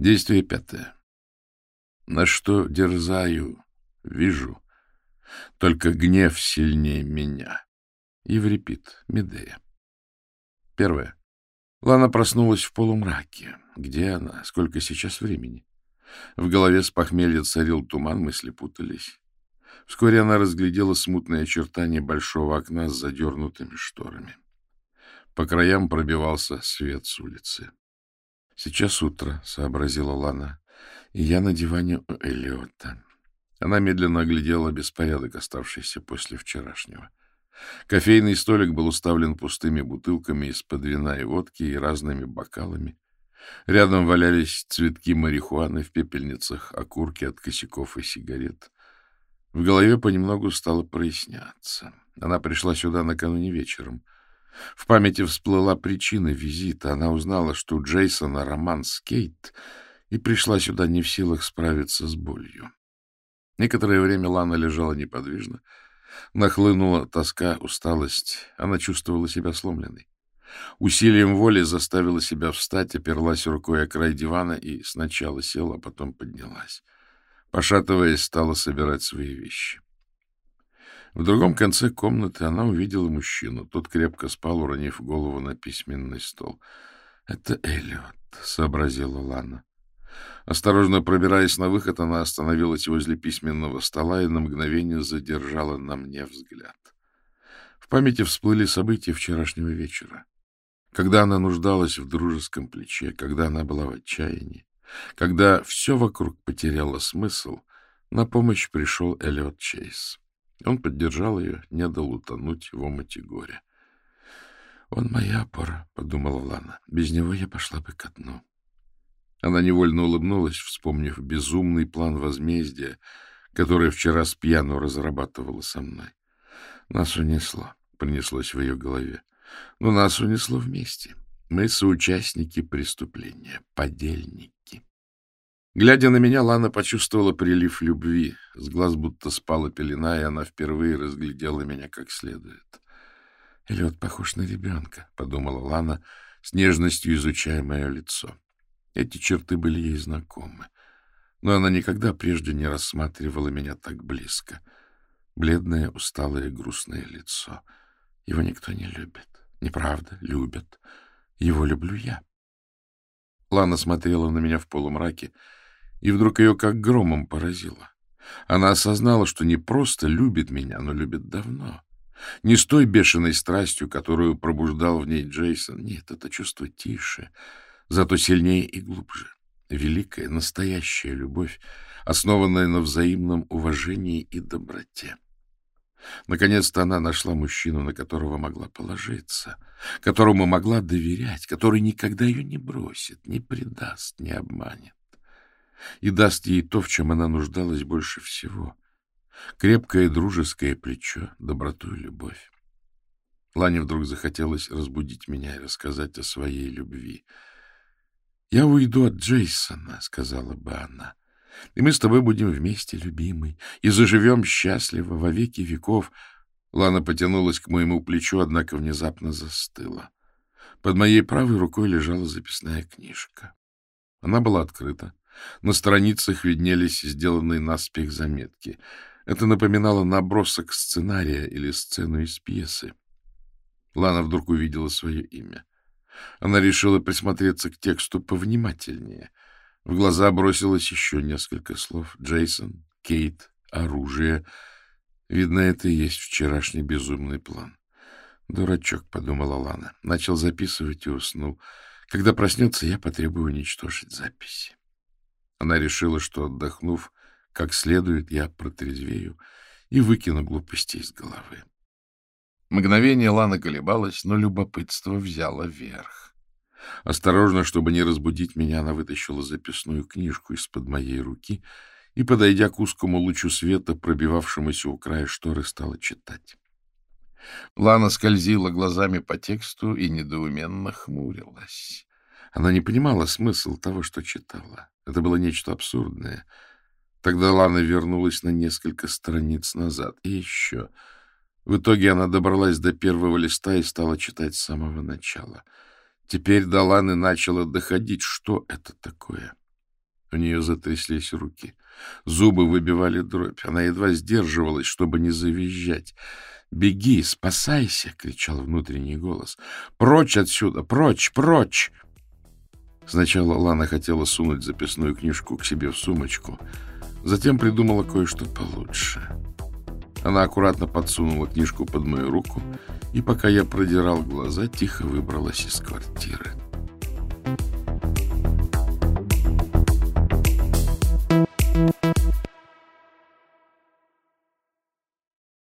Действие пятое. На что дерзаю, вижу, только гнев сильнее меня. Еврипид, Медея. Первое. Лана проснулась в полумраке. Где она? Сколько сейчас времени? В голове с похмелья царил туман, мысли путались. Вскоре она разглядела смутные очертания большого окна с задернутыми шторами. По краям пробивался свет с улицы. «Сейчас утро», — сообразила Лана, — «и я на диване у Эллиота». Она медленно оглядела беспорядок, оставшийся после вчерашнего. Кофейный столик был уставлен пустыми бутылками из-под вина и водки и разными бокалами. Рядом валялись цветки марихуаны в пепельницах, окурки от косяков и сигарет. В голове понемногу стало проясняться. Она пришла сюда накануне вечером. В памяти всплыла причина визита. Она узнала, что у Джейсона роман с Кейт, и пришла сюда не в силах справиться с болью. Некоторое время Лана лежала неподвижно. Нахлынула тоска, усталость. Она чувствовала себя сломленной. Усилием воли заставила себя встать, оперлась рукой о край дивана и сначала села, а потом поднялась. Пошатываясь, стала собирать свои вещи. В другом конце комнаты она увидела мужчину. Тот крепко спал, уронив голову на письменный стол. — Это Эллиот, — сообразила Лана. Осторожно пробираясь на выход, она остановилась возле письменного стола и на мгновение задержала на мне взгляд. В памяти всплыли события вчерашнего вечера. Когда она нуждалась в дружеском плече, когда она была в отчаянии, когда все вокруг потеряло смысл, на помощь пришел Эллиот Чейз. Он поддержал ее, не дал утонуть в омуте горя. «Он моя опора», — подумала Лана. «Без него я пошла бы ко дну». Она невольно улыбнулась, вспомнив безумный план возмездия, который вчера с пьяну разрабатывала со мной. «Нас унесло», — принеслось в ее голове. «Но нас унесло вместе. Мы соучастники преступления, подельники». Глядя на меня, Лана почувствовала прилив любви. С глаз будто спала пелена, и она впервые разглядела меня как следует. «Эллиот похож на ребенка», — подумала Лана, с нежностью изучая мое лицо. Эти черты были ей знакомы. Но она никогда прежде не рассматривала меня так близко. Бледное, усталое, грустное лицо. Его никто не любит. Неправда, любят. Его люблю я. Лана смотрела на меня в полумраке, и вдруг ее как громом поразило. Она осознала, что не просто любит меня, но любит давно. Не с той бешеной страстью, которую пробуждал в ней Джейсон. Нет, это чувство тише, зато сильнее и глубже. Великая, настоящая любовь, основанная на взаимном уважении и доброте. Наконец-то она нашла мужчину, на которого могла положиться, которому могла доверять, который никогда ее не бросит, не предаст, не обманет и даст ей то, в чем она нуждалась больше всего — крепкое дружеское плечо, доброту и любовь. Лане вдруг захотелось разбудить меня и рассказать о своей любви. — Я уйду от Джейсона, — сказала бы она, — и мы с тобой будем вместе, любимый, и заживем счастливо во веки веков. Лана потянулась к моему плечу, однако внезапно застыла. Под моей правой рукой лежала записная книжка. Она была открыта. На страницах виднелись сделанные наспех заметки. Это напоминало набросок сценария или сцену из пьесы. Лана вдруг увидела свое имя. Она решила присмотреться к тексту повнимательнее. В глаза бросилось еще несколько слов. Джейсон, Кейт, оружие. Видно, это и есть вчерашний безумный план. «Дурачок», — подумала Лана. Начал записывать и уснул. Когда проснется, я потребую уничтожить записи. Она решила, что, отдохнув как следует, я протрезвею и выкину глупости из головы. Мгновение Лана колебалась, но любопытство взяло верх. Осторожно, чтобы не разбудить меня, она вытащила записную книжку из-под моей руки и, подойдя к узкому лучу света, пробивавшемуся у края шторы, стала читать. Лана скользила глазами по тексту и недоуменно хмурилась. Она не понимала смысл того, что читала. Это было нечто абсурдное. Тогда Лана вернулась на несколько страниц назад. И еще. В итоге она добралась до первого листа и стала читать с самого начала. Теперь до Ланы начало доходить, что это такое. У нее затряслись руки. Зубы выбивали дробь. Она едва сдерживалась, чтобы не завизжать. «Беги, спасайся!» — кричал внутренний голос. «Прочь отсюда! Прочь! Прочь!» Сначала Лана хотела сунуть записную книжку к себе в сумочку, затем придумала кое-что получше. Она аккуратно подсунула книжку под мою руку, и пока я продирал глаза, тихо выбралась из квартиры.